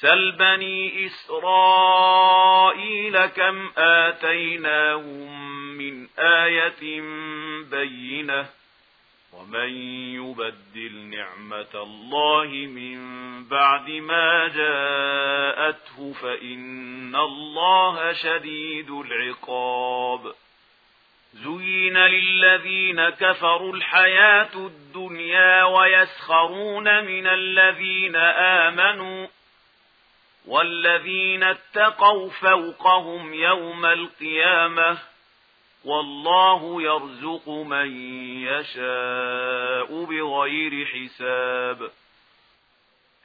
سَلْ بَنِي إِسْرَائِيلَ كَمْ آتَيْنَاهُمْ مِنْ آيَةٍ بَيِّنَةٍ وَمَنْ يُبَدِّلْ نِعْمَةَ اللَّهِ مِنْ بَعْدِ مَا جَاءَتْهُ فَإِنَّ اللَّهَ شَدِيدُ الْعِقَابِ زُيِّنَ لِلَّذِينَ كَفَرُوا الْحَيَاةُ الدُّنْيَا وَيَسْخَرُونَ مِنَ الَّذِينَ آمَنُوا والذين اتقوا فوقهم يوم القيامة والله يرزق من يشاء بغير حساب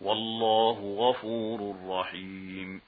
والله غفور رحيم.